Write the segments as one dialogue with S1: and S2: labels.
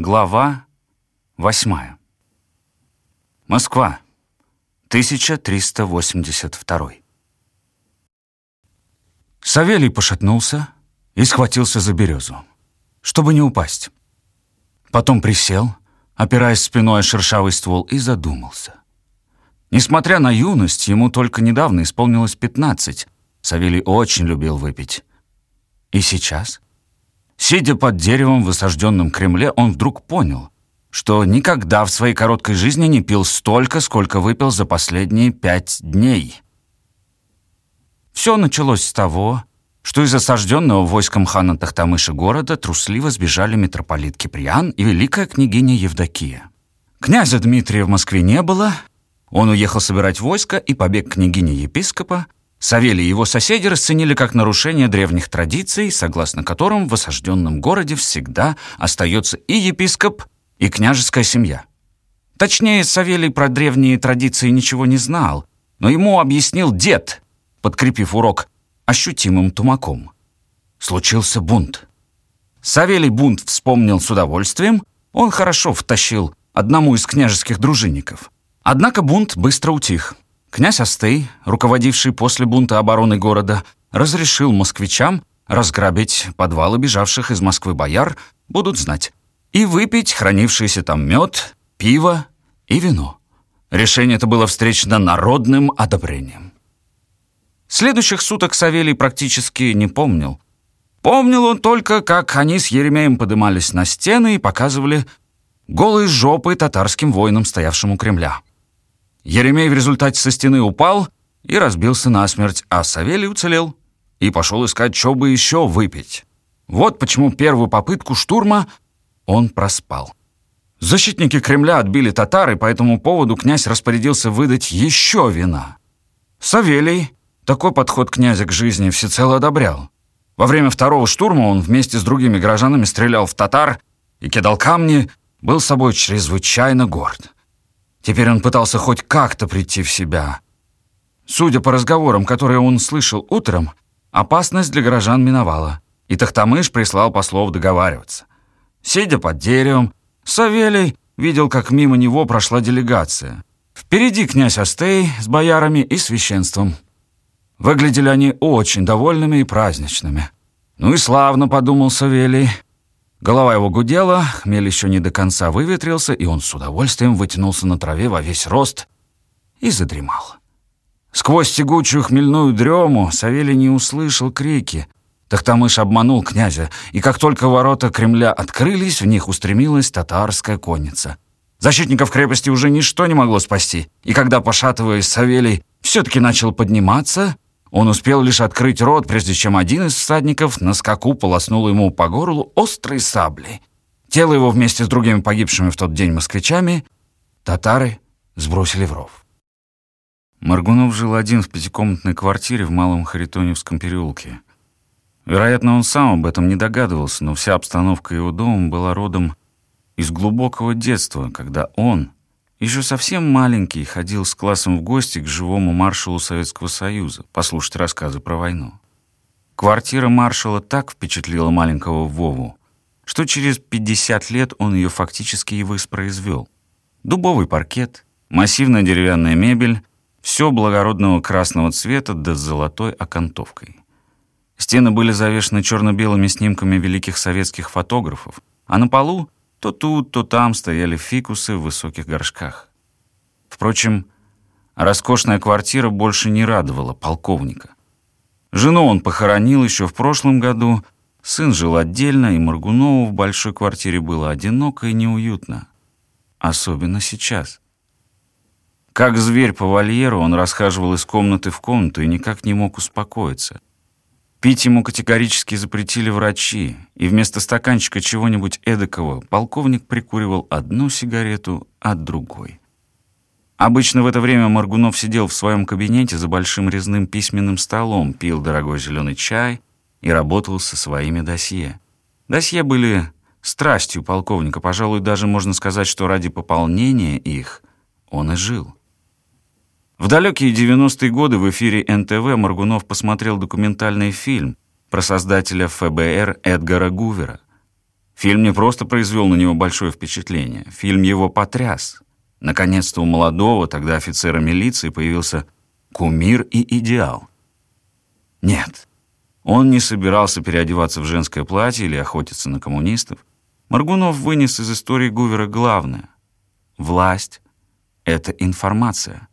S1: Глава восьмая. Москва. 1382. Савелий пошатнулся и схватился за березу, чтобы не упасть. Потом присел, опираясь спиной о шершавый ствол, и задумался. Несмотря на юность, ему только недавно исполнилось пятнадцать. Савелий очень любил выпить. И сейчас — Сидя под деревом в осажденном Кремле, он вдруг понял, что никогда в своей короткой жизни не пил столько, сколько выпил за последние пять дней. Все началось с того, что из осажденного войском хана Тахтамыша города трусливо сбежали митрополит Киприан и великая княгиня Евдокия. Князя Дмитрия в Москве не было, он уехал собирать войско, и побег княгини-епископа Савелий и его соседи расценили как нарушение древних традиций, согласно которым в осажденном городе всегда остается и епископ, и княжеская семья. Точнее, Савелий про древние традиции ничего не знал, но ему объяснил дед, подкрепив урок ощутимым тумаком. Случился бунт. Савелий бунт вспомнил с удовольствием, он хорошо втащил одному из княжеских дружинников. Однако бунт быстро утих. Князь Астей, руководивший после бунта обороны города, разрешил москвичам разграбить подвалы бежавших из Москвы бояр, будут знать, и выпить хранившийся там мед, пиво и вино. Решение это было встречено народным одобрением. Следующих суток Савелий практически не помнил. Помнил он только, как они с Еремеем подымались на стены и показывали голые жопы татарским воинам, стоявшим у Кремля. Еремей в результате со стены упал и разбился насмерть, а Савелий уцелел и пошел искать, что бы еще выпить. Вот почему первую попытку штурма он проспал. Защитники Кремля отбили татары, по этому поводу князь распорядился выдать еще вина. Савелий такой подход князя к жизни всецело одобрял. Во время второго штурма он вместе с другими горожанами стрелял в татар и кидал камни, был собой чрезвычайно горд. Теперь он пытался хоть как-то прийти в себя. Судя по разговорам, которые он слышал утром, опасность для горожан миновала, и Тахтамыш прислал послов договариваться. Сидя под деревом, Савелий видел, как мимо него прошла делегация. Впереди князь Астей с боярами и священством. Выглядели они очень довольными и праздничными. «Ну и славно», — подумал Савелий, — Голова его гудела, хмель еще не до конца выветрился, и он с удовольствием вытянулся на траве во весь рост и задремал. Сквозь тягучую хмельную дрему Савелий не услышал крики. Тахтамыш обманул князя, и как только ворота Кремля открылись, в них устремилась татарская конница. Защитников крепости уже ничто не могло спасти, и когда, пошатываясь, Савелий все-таки начал подниматься — он успел лишь открыть рот, прежде чем один из всадников на скаку полоснул ему по горлу острой саблей. Тело его вместе с другими погибшими в тот день москвичами татары сбросили в ров. Маргунов жил один в пятикомнатной квартире в Малом Харитоневском переулке. Вероятно, он сам об этом не догадывался, но вся обстановка его дома была родом из глубокого детства, когда он, еще совсем маленький ходил с классом в гости к живому маршалу Советского Союза послушать рассказы про войну. Квартира маршала так впечатлила маленького Вову, что через 50 лет он ее фактически и воспроизвел. Дубовый паркет, массивная деревянная мебель, все благородного красного цвета да с золотой окантовкой. Стены были завешены черно-белыми снимками великих советских фотографов, а на полу то тут, то там стояли фикусы в высоких горшках. Впрочем, роскошная квартира больше не радовала полковника. Жену он похоронил еще в прошлом году, сын жил отдельно, и Маргунову в большой квартире было одиноко и неуютно. Особенно сейчас. Как зверь по вольеру, он расхаживал из комнаты в комнату и никак не мог успокоиться. Пить ему категорически запретили врачи, и вместо стаканчика чего-нибудь эдакого полковник прикуривал одну сигарету от другой. Обычно в это время Маргунов сидел в своем кабинете за большим резным письменным столом, пил дорогой зеленый чай и работал со своими досье. Досье были страстью полковника, пожалуй, даже можно сказать, что ради пополнения их он и жил. В далекие 90-е годы в эфире НТВ Маргунов посмотрел документальный фильм про создателя ФБР Эдгара Гувера. Фильм не просто произвел на него большое впечатление, фильм его потряс. Наконец-то у молодого, тогда офицера милиции, появился кумир и идеал. Нет, он не собирался переодеваться в женское платье или охотиться на коммунистов. Маргунов вынес из истории Гувера главное. Власть — это информация.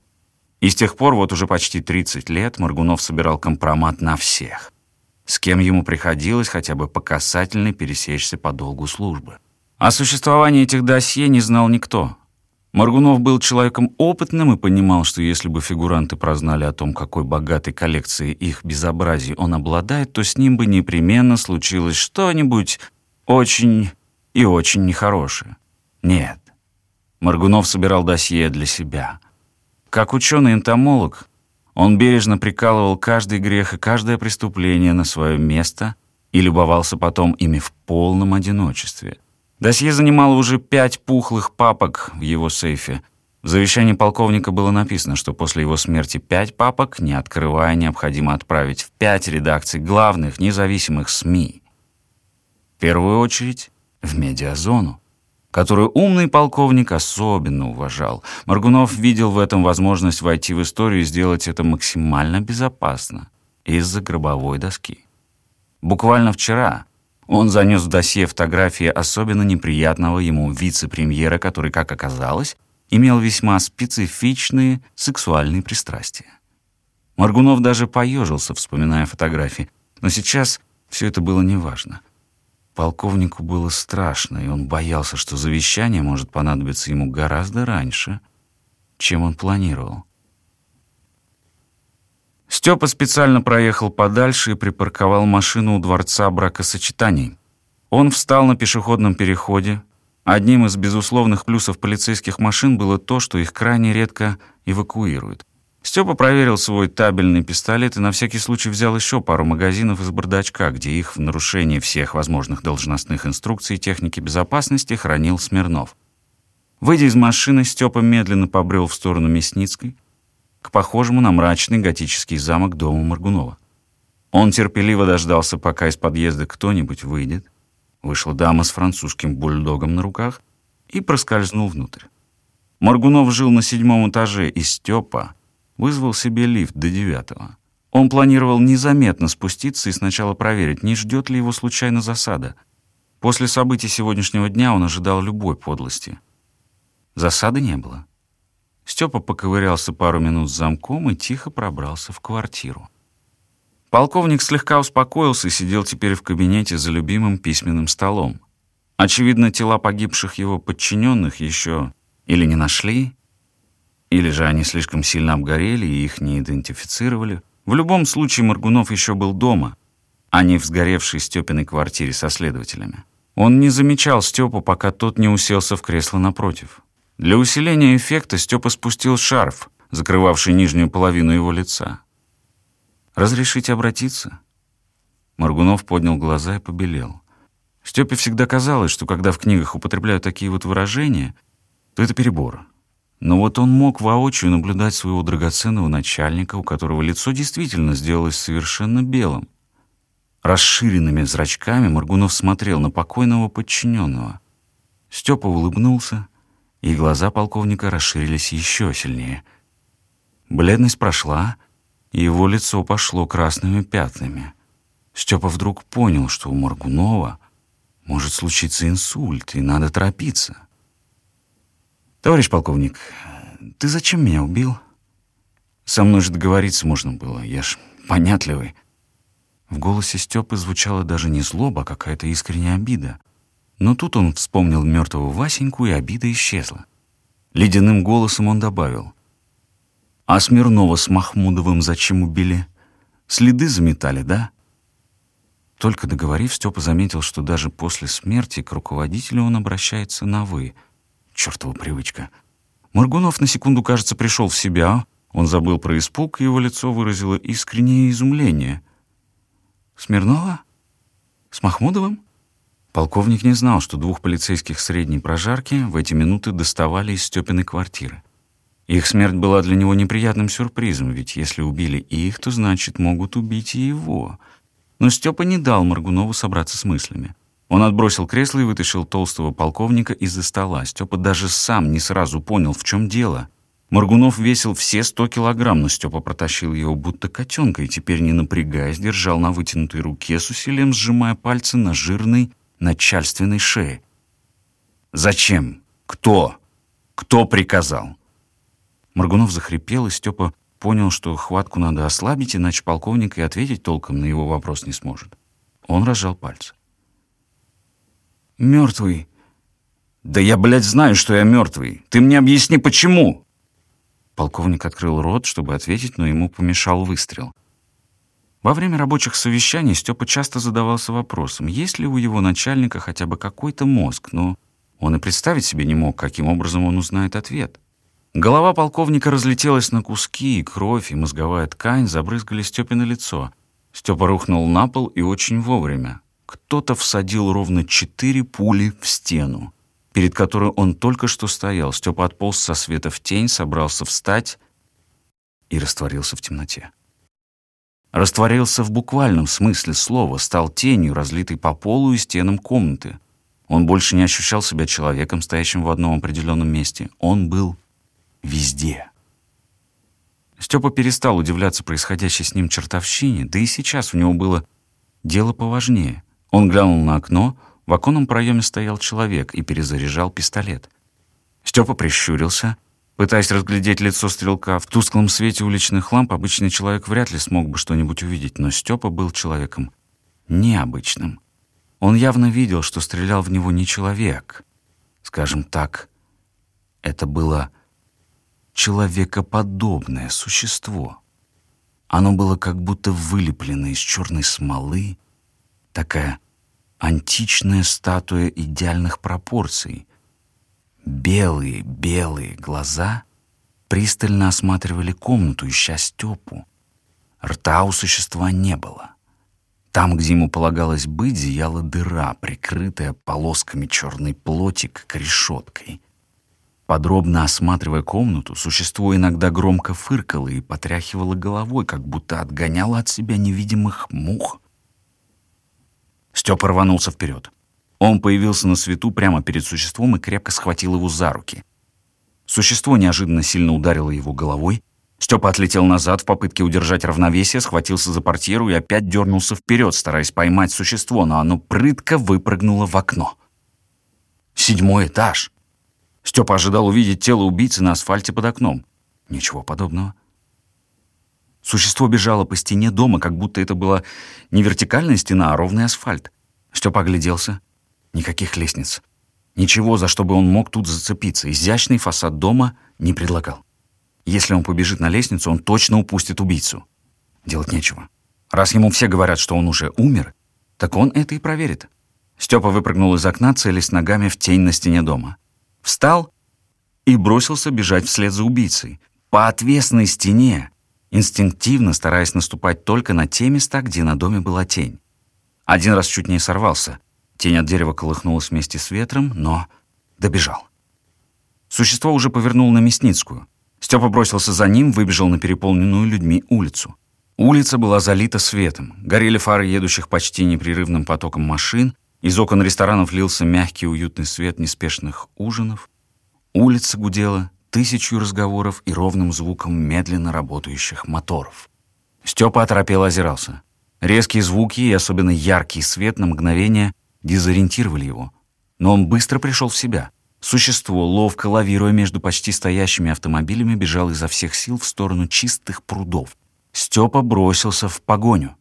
S1: И с тех пор, вот уже почти 30 лет, Маргунов собирал компромат на всех, с кем ему приходилось хотя бы по касательной пересечься по долгу службы. О существовании этих досье не знал никто. Маргунов был человеком опытным и понимал, что если бы фигуранты прознали о том, какой богатой коллекцией их безобразий он обладает, то с ним бы непременно случилось что-нибудь очень и очень нехорошее. Нет. Маргунов собирал досье для себя. Как ученый-энтомолог, он бережно прикалывал каждый грех и каждое преступление на свое место и любовался потом ими в полном одиночестве. Досье занимало уже пять пухлых папок в его сейфе. В завещании полковника было написано, что после его смерти пять папок, не открывая, необходимо отправить в пять редакций главных независимых СМИ. В первую очередь в медиазону, которую умный полковник особенно уважал. Маргунов видел в этом возможность войти в историю и сделать это максимально безопасно из-за гробовой доски. Буквально вчера он занес в досье фотографии особенно неприятного ему вице-премьера, который, как оказалось, имел весьма специфичные сексуальные пристрастия. Маргунов даже поежился, вспоминая фотографии, но сейчас все это было неважно. Полковнику было страшно, и он боялся, что завещание может понадобиться ему гораздо раньше, чем он планировал. Степа специально проехал подальше и припарковал машину у дворца бракосочетаний. Он встал на пешеходном переходе. Одним из безусловных плюсов полицейских машин было то, что их крайне редко эвакуируют. Степа проверил свой табельный пистолет и на всякий случай взял еще пару магазинов из бардачка, где их в нарушении всех возможных должностных инструкций техники безопасности хранил Смирнов. Выйдя из машины, Степа медленно побрел в сторону Мясницкой, к похожему на мрачный готический замок дому Маргунова. Он терпеливо дождался, пока из подъезда кто-нибудь выйдет. Вышла дама с французским бульдогом на руках и проскользнул внутрь. Маргунов жил на седьмом этаже, и Степа вызвал себе лифт до девятого. Он планировал незаметно спуститься и сначала проверить, не ждет ли его случайно засада. После событий сегодняшнего дня он ожидал любой подлости. Засады не было. Степа поковырялся пару минут с замком и тихо пробрался в квартиру. Полковник слегка успокоился и сидел теперь в кабинете за любимым письменным столом. Очевидно, тела погибших его подчиненных еще или не нашли, или же они слишком сильно обгорели и их не идентифицировали. В любом случае Маргунов еще был дома, а не в сгоревшей Степиной квартире со следователями. Он не замечал Степу, пока тот не уселся в кресло напротив. Для усиления эффекта Степа спустил шарф, закрывавший нижнюю половину его лица. «Разрешите обратиться?» Маргунов поднял глаза и побелел. Степе всегда казалось, что когда в книгах употребляют такие вот выражения, то это перебор. Но вот он мог воочию наблюдать своего драгоценного начальника, у которого лицо действительно сделалось совершенно белым. Расширенными зрачками Маргунов смотрел на покойного подчиненного. Степа улыбнулся, и глаза полковника расширились еще сильнее. Бледность прошла, и его лицо пошло красными пятнами. Степа вдруг понял, что у Маргунова может случиться инсульт, и надо торопиться. «Товарищ полковник, ты зачем меня убил?» «Со мной же договориться можно было, я ж понятливый». В голосе Степы звучала даже не злоба, а какая-то искренняя обида — но тут он вспомнил мертвого Васеньку, и обида исчезла. Ледяным голосом он добавил. «А Смирнова с Махмудовым зачем убили? Следы заметали, да?» Только договорив, Степа заметил, что даже после смерти к руководителю он обращается на «вы». Чёртова привычка. Моргунов на секунду, кажется, пришел в себя. Он забыл про испуг, и его лицо выразило искреннее изумление. «Смирнова? С Махмудовым?» Полковник не знал, что двух полицейских средней прожарки в эти минуты доставали из Степиной квартиры. Их смерть была для него неприятным сюрпризом, ведь если убили их, то значит могут убить и его. Но Степа не дал Маргунову собраться с мыслями. Он отбросил кресло и вытащил толстого полковника из-за стола. Степа даже сам не сразу понял, в чем дело. Моргунов весил все сто килограмм, но Степа протащил его будто котенка и теперь, не напрягаясь, держал на вытянутой руке с усилием, сжимая пальцы на жирной начальственной шее. «Зачем? Кто? Кто приказал?» Моргунов захрипел, и Степа понял, что хватку надо ослабить, иначе полковник и ответить толком на его вопрос не сможет. Он разжал пальцы. «Мертвый». «Да я, блядь, знаю, что я мертвый. Ты мне объясни, почему?» Полковник открыл рот, чтобы ответить, но ему помешал выстрел. Во время рабочих совещаний Степа часто задавался вопросом, есть ли у его начальника хотя бы какой-то мозг, но он и представить себе не мог, каким образом он узнает ответ. Голова полковника разлетелась на куски, и кровь, и мозговая ткань забрызгали Степе на лицо. Степа рухнул на пол и очень вовремя. Кто-то всадил ровно четыре пули в стену, перед которой он только что стоял. Степа отполз со света в тень, собрался встать и растворился в темноте. Растворился в буквальном смысле слова, стал тенью, разлитой по полу и стенам комнаты. Он больше не ощущал себя человеком, стоящим в одном определенном месте. Он был везде. Степа перестал удивляться происходящей с ним чертовщине, да и сейчас у него было дело поважнее. Он глянул на окно, в оконном проеме стоял человек и перезаряжал пистолет. Степа прищурился, пытаясь разглядеть лицо стрелка. В тусклом свете уличных ламп обычный человек вряд ли смог бы что-нибудь увидеть, но Степа был человеком необычным. Он явно видел, что стрелял в него не человек. Скажем так, это было человекоподобное существо. Оно было как будто вылеплено из черной смолы, такая античная статуя идеальных пропорций. Белые-белые глаза пристально осматривали комнату, ища Степу. Рта у существа не было. Там, где ему полагалось быть, зияла дыра, прикрытая полосками черной плоти, как решеткой. Подробно осматривая комнату, существо иногда громко фыркало и потряхивало головой, как будто отгоняло от себя невидимых мух. Степа рванулся вперед. Он появился на свету прямо перед существом и крепко схватил его за руки. Существо неожиданно сильно ударило его головой. Степа отлетел назад в попытке удержать равновесие, схватился за портьеру и опять дернулся вперед, стараясь поймать существо, но оно прытко выпрыгнуло в окно. Седьмой этаж. Степа ожидал увидеть тело убийцы на асфальте под окном. Ничего подобного. Существо бежало по стене дома, как будто это была не вертикальная стена, а ровный асфальт. Степа огляделся. Никаких лестниц. Ничего, за что бы он мог тут зацепиться. Изящный фасад дома не предлагал. Если он побежит на лестницу, он точно упустит убийцу. Делать нечего. Раз ему все говорят, что он уже умер, так он это и проверит. Степа выпрыгнул из окна, целясь ногами в тень на стене дома встал и бросился бежать вслед за убийцей. По отвесной стене, инстинктивно стараясь наступать только на те места, где на доме была тень. Один раз чуть не сорвался. Тень от дерева колыхнулась вместе с ветром, но добежал. Существо уже повернуло на Мясницкую. Степа бросился за ним, выбежал на переполненную людьми улицу. Улица была залита светом. Горели фары едущих почти непрерывным потоком машин, из окон ресторанов лился мягкий уютный свет неспешных ужинов. Улица гудела тысячу разговоров и ровным звуком медленно работающих моторов. Степа оторопело озирался. Резкие звуки и особенно яркий свет на мгновение дезориентировали его. Но он быстро пришел в себя. Существо, ловко лавируя между почти стоящими автомобилями, бежало изо всех сил в сторону чистых прудов. Степа бросился в погоню.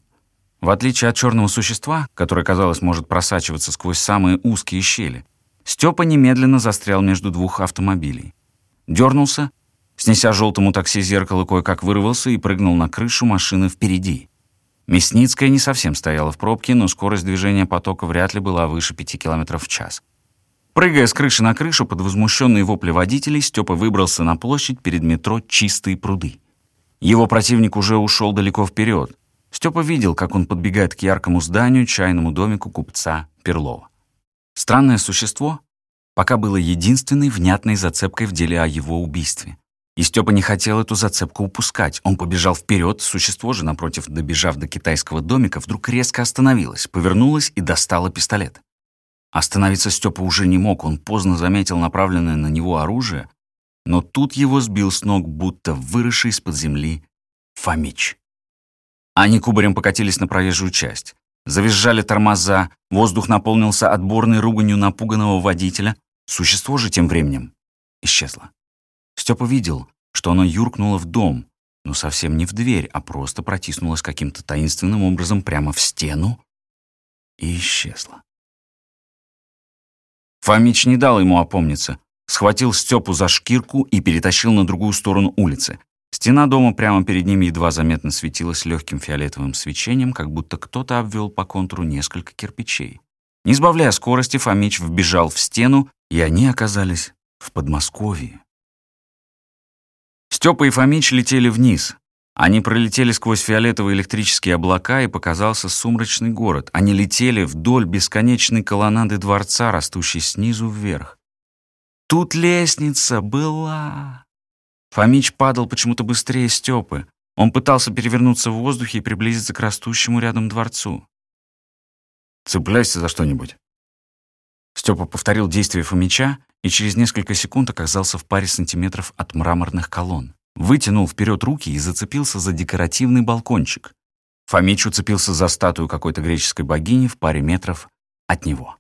S1: В отличие от черного существа, которое, казалось, может просачиваться сквозь самые узкие щели, Степа немедленно застрял между двух автомобилей. Дернулся, снеся желтому такси зеркало, кое-как вырвался и прыгнул на крышу машины впереди. Мясницкая не совсем стояла в пробке, но скорость движения потока вряд ли была выше пяти километров в час. Прыгая с крыши на крышу под возмущенные вопли водителей, Степа выбрался на площадь перед метро «Чистые пруды». Его противник уже ушел далеко вперед, Степа видел, как он подбегает к яркому зданию, чайному домику купца Перлова. Странное существо пока было единственной внятной зацепкой в деле о его убийстве. И Степа не хотел эту зацепку упускать. Он побежал вперед, существо же, напротив, добежав до китайского домика, вдруг резко остановилось, повернулось и достало пистолет. Остановиться Степа уже не мог, он поздно заметил направленное на него оружие, но тут его сбил с ног, будто выросший из-под земли Фомич. Они кубарем покатились на проезжую часть. Завизжали тормоза, воздух наполнился отборной руганью напуганного водителя. Существо же тем временем исчезло. Степа видел, что оно юркнуло в дом, но совсем не в дверь, а просто протиснулось каким-то таинственным образом прямо в стену и исчезло. Фомич не дал ему опомниться, схватил Степу за шкирку и перетащил на другую сторону улицы. Стена дома прямо перед ним едва заметно светилась легким фиолетовым свечением, как будто кто-то обвел по контуру несколько кирпичей. Не сбавляя скорости, Фомич вбежал в стену, и они оказались в Подмосковье. Степа и Фомич летели вниз. Они пролетели сквозь фиолетовые электрические облака, и показался сумрачный город. Они летели вдоль бесконечной колоннады дворца, растущей снизу вверх. Тут лестница была. Фомич падал почему-то быстрее Степы. Он пытался перевернуться в воздухе и приблизиться к растущему рядом дворцу. «Цепляйся за что-нибудь». Степа повторил действие Фомича и через несколько секунд оказался в паре сантиметров от мраморных колонн. Вытянул вперед руки и зацепился за декоративный балкончик. Фомич уцепился за статую какой-то греческой богини в паре метров от него.